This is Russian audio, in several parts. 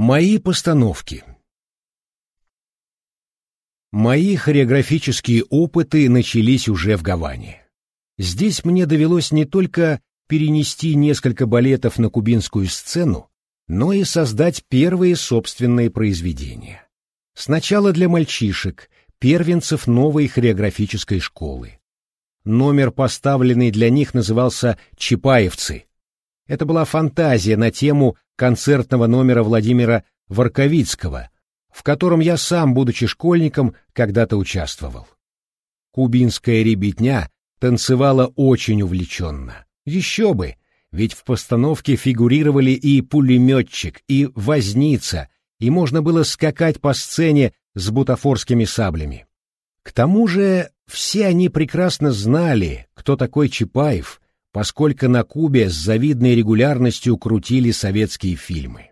Мои постановки Мои хореографические опыты начались уже в Гаване. Здесь мне довелось не только перенести несколько балетов на кубинскую сцену, но и создать первые собственные произведения. Сначала для мальчишек, первенцев новой хореографической школы. Номер, поставленный для них, назывался «Чапаевцы». Это была фантазия на тему концертного номера Владимира Варковицкого, в котором я сам, будучи школьником, когда-то участвовал. Кубинская ребятня танцевала очень увлеченно. Еще бы, ведь в постановке фигурировали и пулеметчик, и возница, и можно было скакать по сцене с бутафорскими саблями. К тому же все они прекрасно знали, кто такой Чапаев, поскольку на Кубе с завидной регулярностью крутили советские фильмы.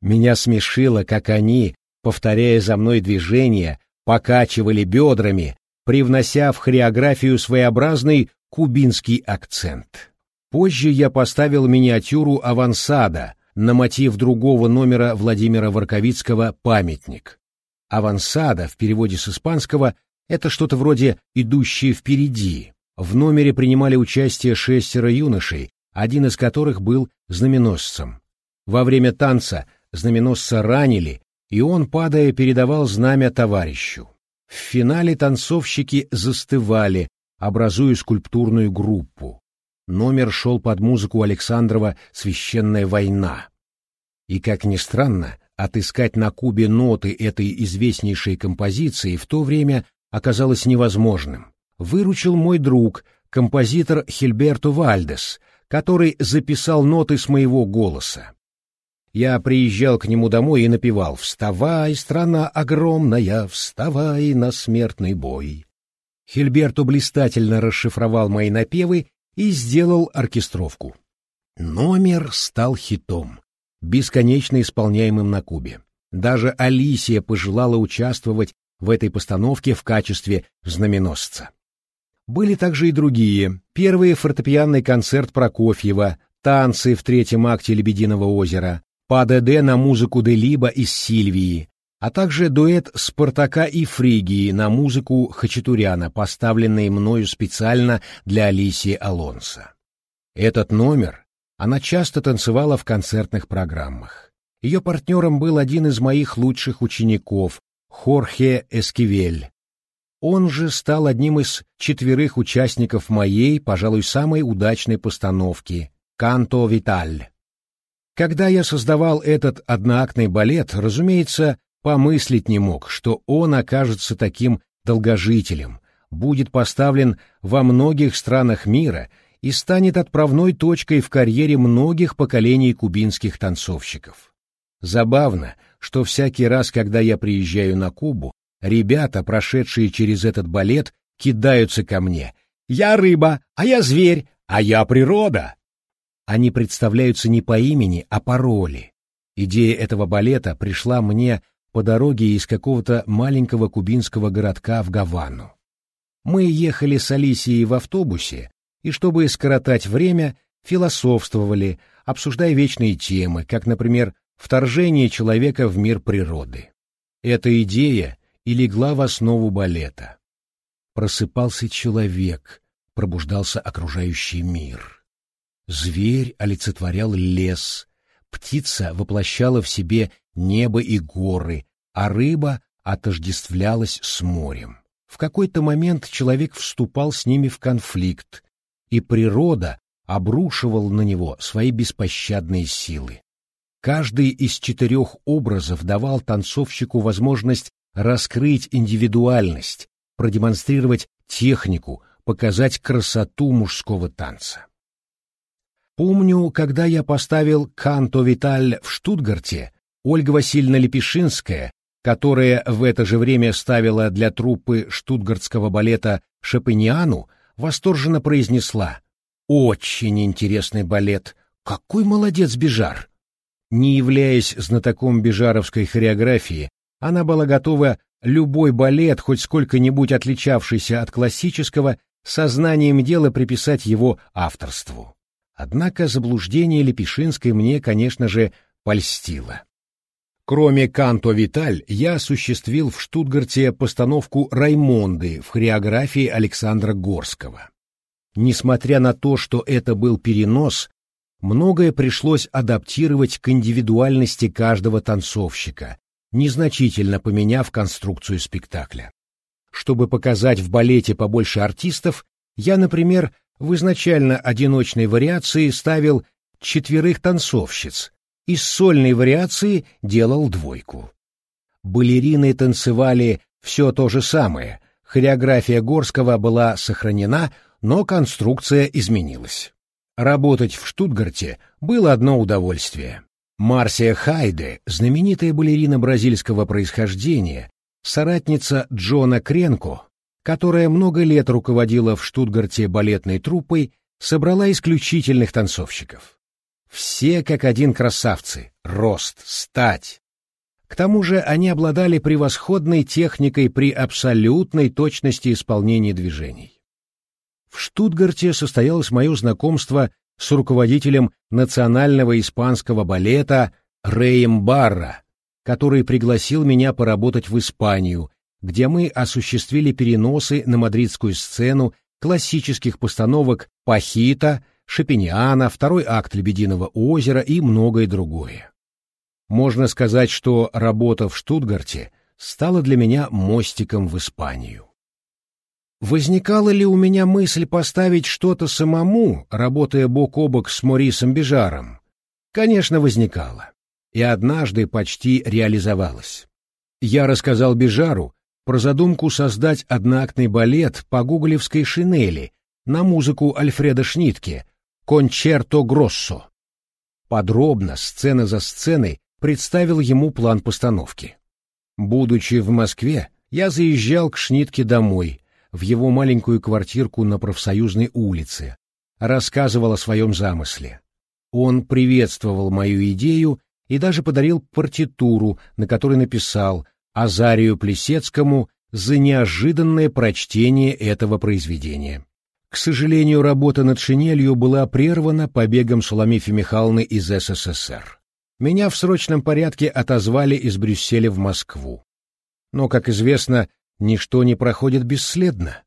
Меня смешило, как они, повторяя за мной движения, покачивали бедрами, привнося в хореографию своеобразный кубинский акцент. Позже я поставил миниатюру авансада на мотив другого номера Владимира Ворковицкого «Памятник». Авансада в переводе с испанского это что-то вроде «идущие впереди». В номере принимали участие шестеро юношей, один из которых был знаменосцем. Во время танца знаменосца ранили, и он, падая, передавал знамя товарищу. В финале танцовщики застывали, образуя скульптурную группу. Номер шел под музыку Александрова «Священная война». И, как ни странно, отыскать на Кубе ноты этой известнейшей композиции в то время оказалось невозможным. Выручил мой друг, композитор Хильберто Вальдес, который записал ноты с моего голоса. Я приезжал к нему домой и напевал «Вставай, страна огромная, вставай на смертный бой». Хильберто блистательно расшифровал мои напевы и сделал оркестровку. Номер стал хитом, бесконечно исполняемым на Кубе. Даже Алисия пожелала участвовать в этой постановке в качестве знаменосца. Были также и другие. Первый фортепианный концерт Прокофьева, танцы в третьем акте «Лебединого озера», ПДД на музыку Делиба из Сильвии, а также дуэт Спартака и Фригии на музыку Хачатуряна, поставленный мною специально для Алисии Алонса. Этот номер она часто танцевала в концертных программах. Ее партнером был один из моих лучших учеников, Хорхе Эскивель. Он же стал одним из четверых участников моей, пожалуй, самой удачной постановки «Канто Виталь». Когда я создавал этот одноактный балет, разумеется, помыслить не мог, что он окажется таким долгожителем, будет поставлен во многих странах мира и станет отправной точкой в карьере многих поколений кубинских танцовщиков. Забавно, что всякий раз, когда я приезжаю на Кубу, ребята, прошедшие через этот балет, кидаются ко мне. «Я рыба, а я зверь, а я природа!» Они представляются не по имени, а по роли. Идея этого балета пришла мне по дороге из какого-то маленького кубинского городка в Гавану. Мы ехали с Алисией в автобусе, и чтобы скоротать время, философствовали, обсуждая вечные темы, как, например, вторжение человека в мир природы. Эта идея и легла в основу балета. Просыпался человек, пробуждался окружающий мир. Зверь олицетворял лес, птица воплощала в себе небо и горы, а рыба отождествлялась с морем. В какой-то момент человек вступал с ними в конфликт, и природа обрушивал на него свои беспощадные силы. Каждый из четырех образов давал танцовщику возможность раскрыть индивидуальность, продемонстрировать технику, показать красоту мужского танца. Помню, когда я поставил «Канто Виталь» в Штутгарте, Ольга Васильевна Лепешинская, которая в это же время ставила для труппы штутгартского балета «Шапениану», восторженно произнесла «Очень интересный балет! Какой молодец Бежар!» Не являясь знатоком бежаровской хореографии, она была готова любой балет, хоть сколько-нибудь отличавшийся от классического, сознанием дела приписать его авторству. Однако заблуждение Лепешинской мне, конечно же, польстило. Кроме «Канто Виталь», я осуществил в Штутгарте постановку «Раймонды» в хореографии Александра Горского. Несмотря на то, что это был перенос, многое пришлось адаптировать к индивидуальности каждого танцовщика, незначительно поменяв конструкцию спектакля. Чтобы показать в балете побольше артистов, я, например, в изначально одиночной вариации ставил четверых танцовщиц, из сольной вариации делал двойку. Балерины танцевали все то же самое, хореография Горского была сохранена, но конструкция изменилась. Работать в Штутгарте было одно удовольствие. Марсия Хайде, знаменитая балерина бразильского происхождения, соратница Джона Кренко, которая много лет руководила в Штутгарте балетной труппой, собрала исключительных танцовщиков. Все как один красавцы, рост, стать. К тому же они обладали превосходной техникой при абсолютной точности исполнения движений. В Штутгарте состоялось мое знакомство с руководителем национального испанского балета Рэем Барра, который пригласил меня поработать в Испанию, где мы осуществили переносы на мадридскую сцену классических постановок «Пахита», Шапиниана, второй акт «Лебединого озера» и многое другое. Можно сказать, что работа в Штутгарте стала для меня мостиком в Испанию. Возникала ли у меня мысль поставить что-то самому, работая бок о бок с Морисом Бежаром? Конечно, возникала. И однажды почти реализовалась. Я рассказал Бежару про задумку создать одноактный балет по гуглевской шинели на музыку Альфреда Шнитке «Кончерто Гроссо». Подробно, сцена за сценой, представил ему план постановки. Будучи в Москве, я заезжал к Шнитке домой, в его маленькую квартирку на профсоюзной улице, рассказывал о своем замысле. Он приветствовал мою идею и даже подарил партитуру, на которой написал Азарию Плесецкому за неожиданное прочтение этого произведения. К сожалению, работа над шинелью была прервана побегом Суламифи Михайловны из СССР. Меня в срочном порядке отозвали из Брюсселя в Москву. Но, как известно, ничто не проходит бесследно.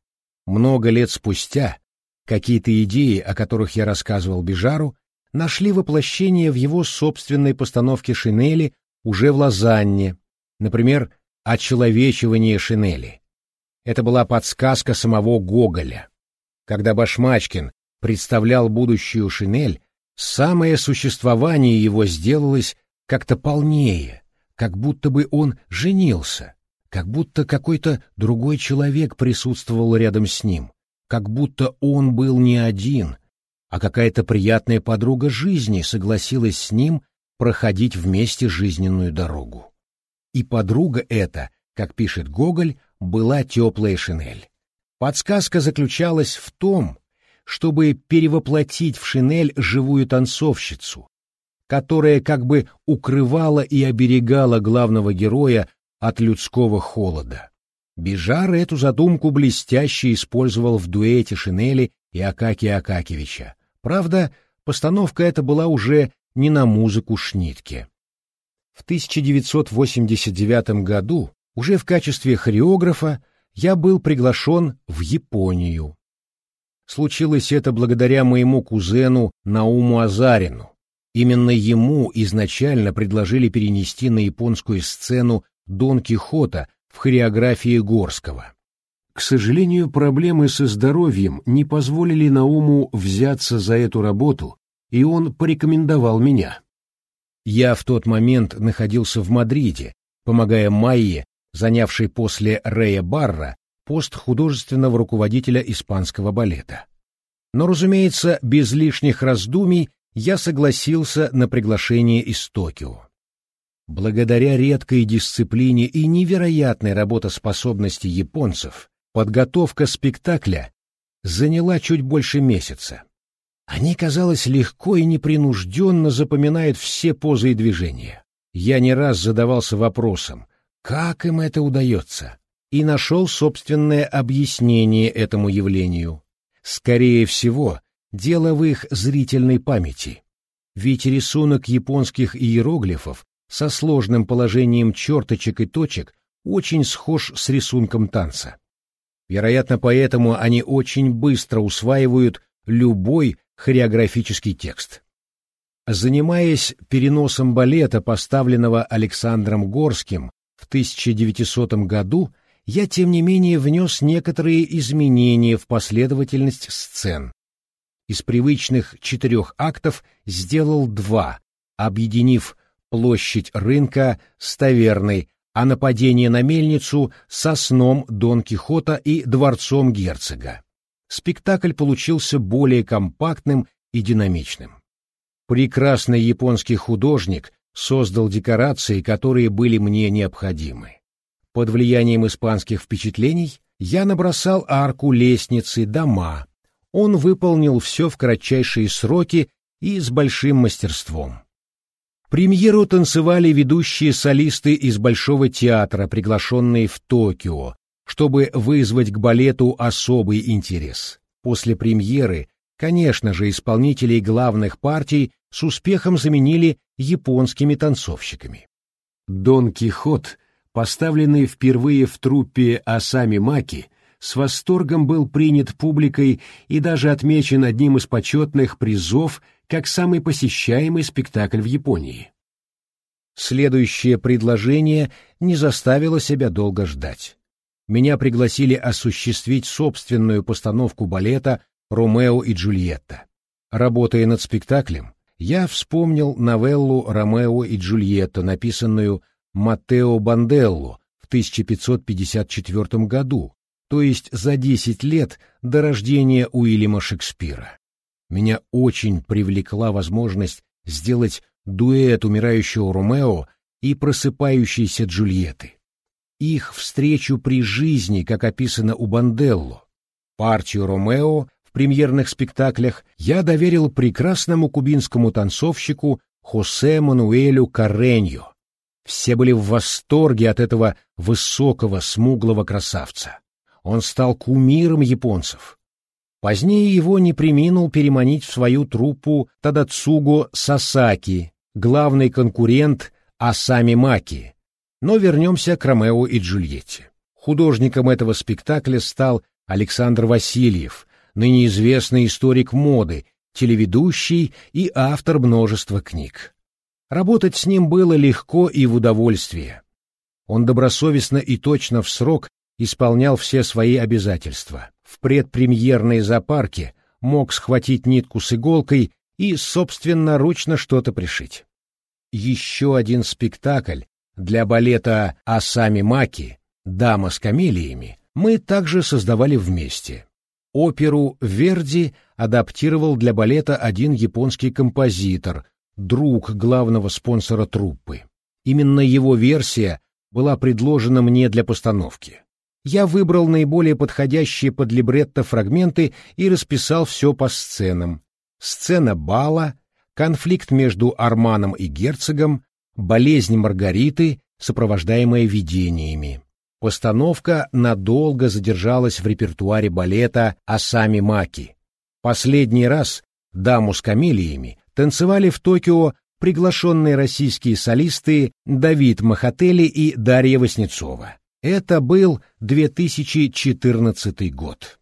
Много лет спустя какие-то идеи, о которых я рассказывал Бежару, нашли воплощение в его собственной постановке шинели уже в Лозанне, например, «Очеловечивание шинели». Это была подсказка самого Гоголя. Когда Башмачкин представлял будущую шинель, самое существование его сделалось как-то полнее, как будто бы он женился, как будто какой-то другой человек присутствовал рядом с ним, как будто он был не один, а какая-то приятная подруга жизни согласилась с ним проходить вместе жизненную дорогу. И подруга эта, как пишет Гоголь, была теплая шинель. Подсказка заключалась в том, чтобы перевоплотить в шинель живую танцовщицу, которая как бы укрывала и оберегала главного героя от людского холода. Бежар эту задумку блестяще использовал в дуэте Шинели и Акакия Акакевича. Правда, постановка эта была уже не на музыку Шнитке. В 1989 году уже в качестве хореографа я был приглашен в Японию. Случилось это благодаря моему кузену Науму Азарину. Именно ему изначально предложили перенести на японскую сцену Дон Кихота в хореографии Горского. К сожалению, проблемы со здоровьем не позволили Науму взяться за эту работу, и он порекомендовал меня. Я в тот момент находился в Мадриде, помогая Майе занявший после Рея Барра пост художественного руководителя испанского балета. Но, разумеется, без лишних раздумий я согласился на приглашение из Токио. Благодаря редкой дисциплине и невероятной работоспособности японцев, подготовка спектакля заняла чуть больше месяца. Они, казалось, легко и непринужденно запоминают все позы и движения. Я не раз задавался вопросом, как им это удается? И нашел собственное объяснение этому явлению. Скорее всего, дело в их зрительной памяти. Ведь рисунок японских иероглифов со сложным положением черточек и точек очень схож с рисунком танца. Вероятно, поэтому они очень быстро усваивают любой хореографический текст. Занимаясь переносом балета, поставленного Александром Горским в 1900 году, я, тем не менее, внес некоторые изменения в последовательность сцен. Из привычных четырех актов сделал два, объединив площадь рынка с таверной, а нападение на мельницу со сном Дон Кихота и дворцом герцога. Спектакль получился более компактным и динамичным. Прекрасный японский художник создал декорации, которые были мне необходимы. Под влиянием испанских впечатлений я набросал арку, лестницы, дома. Он выполнил все в кратчайшие сроки и с большим мастерством. Премьеру танцевали ведущие солисты из Большого театра, приглашенные в Токио, чтобы вызвать к балету особый интерес. После премьеры, конечно же, исполнителей главных партий с успехом заменили японскими танцовщиками. Дон Кихот, поставленный впервые в труппе Асами Маки, с восторгом был принят публикой и даже отмечен одним из почетных призов как самый посещаемый спектакль в Японии. Следующее предложение не заставило себя долго ждать. Меня пригласили осуществить собственную постановку балета «Ромео и Джульетта». Работая над спектаклем, я вспомнил новеллу «Ромео и Джульетта», написанную Маттео Банделло в 1554 году, то есть за 10 лет до рождения Уильяма Шекспира. Меня очень привлекла возможность сделать дуэт умирающего Ромео и просыпающейся Джульетты. Их встречу при жизни, как описано у Банделло. Партию Ромео в премьерных спектаклях я доверил прекрасному кубинскому танцовщику Хосе Мануэлю Карреньо. Все были в восторге от этого высокого, смуглого красавца. Он стал кумиром японцев. Позднее его не приминул переманить в свою труппу Тадацуго Сасаки, главный конкурент Асами Маки. Но вернемся к Ромео и Джульетте. Художником этого спектакля стал Александр Васильев, ныне известный историк моды, телеведущий и автор множества книг. Работать с ним было легко и в удовольствие. Он добросовестно и точно в срок исполнял все свои обязательства. В предпремьерной запарке мог схватить нитку с иголкой и собственноручно что-то пришить. Еще один спектакль для балета «Асами Маки» «Дама с камелиями» мы также создавали вместе. Оперу «Верди» адаптировал для балета один японский композитор, друг главного спонсора труппы. Именно его версия была предложена мне для постановки. Я выбрал наиболее подходящие под либретто фрагменты и расписал все по сценам, сцена бала, конфликт между Арманом и герцогом, болезнь Маргариты, сопровождаемая видениями. Постановка надолго задержалась в репертуаре балета «Асами Маки». Последний раз «Даму с камелиями» танцевали в Токио приглашенные российские солисты Давид Махатели и Дарья Васнецова. Это был 2014 год.